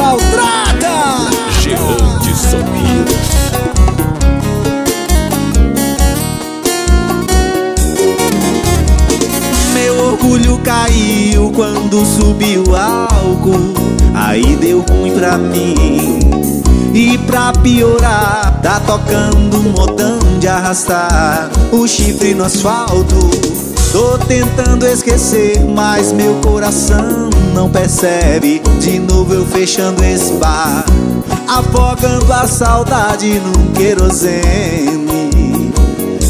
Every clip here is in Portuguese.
maltrata. Jean de Meu orgulho caiu quando subiu algo. Aí deu ruim pra mim. E pra piorar, tá tocando um modão de arrastar o chifre no asfalto. Tô tentando esquecer, mas meu coração não percebe. De novo eu fechando esse bar, afogando a saudade num querosene.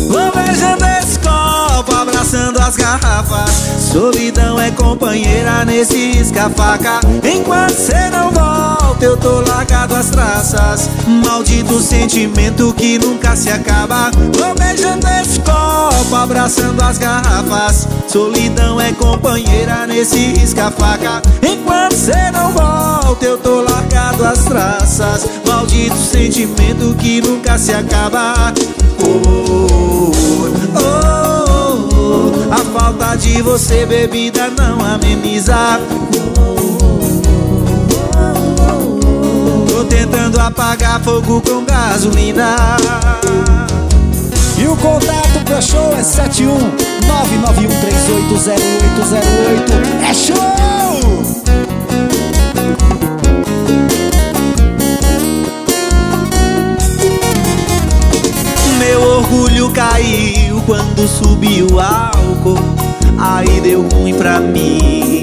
Vou beijando esse copo, abraçando as garrafas. Solidão é companheira nesse escafaca. Enquanto cê não volta, eu tô largado as traças. Maldito sentimento que nunca se acaba. Vou beijando esse copo, abraçando as garrafas. Solidão é companheira nesse escafaca. Enquanto cê não volta, eu tô largado as traças. Maldito sentimento que nunca se acaba. Oh, oh, oh, oh. A falta de você, bebida, não ameniza. Apagar fogo com gasolina. E o contato pro show é 71 991380808. É show! Meu orgulho caiu quando subiu o álcool. Aí deu ruim pra mim.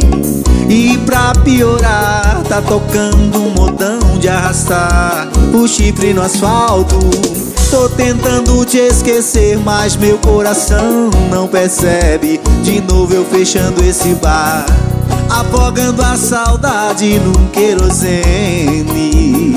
Pra piorar, tá tocando um modão de arrastar o chifre no asfalto. Tô tentando te esquecer, mas meu coração não percebe. De novo eu fechando esse bar, afogando a saudade num querosene.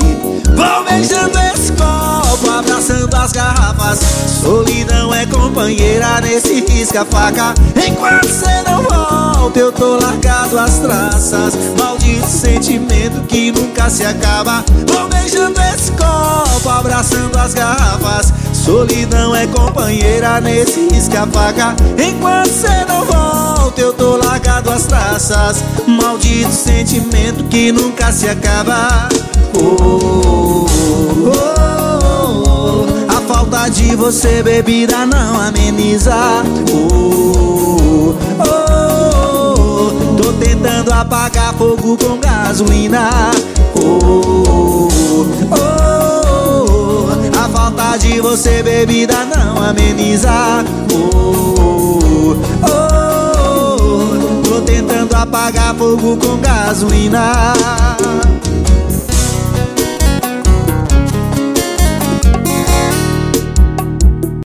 Vou beijando esse copo, abraçando as garrafas. Solidão é companheira nesse risca-faca. Enquanto cê não volta, eu tô largado as traças. Maldito sentimento que nunca se acaba. Vou beijando esse copo, abraçando as garrafas. Solidão é companheira nesse risca-faca. Enquanto cê não volta, eu tô largado as traças. Maldito sentimento que nunca se acaba. Oh, oh, oh, A falta de você, bebida, não ameniza. Oh, oh, Tô tentando apagar fogo com gasolina. Oh, oh, A falta de você, bebida, não ameniza. Oh, oh, Tô tentando apagar fogo com gasolina.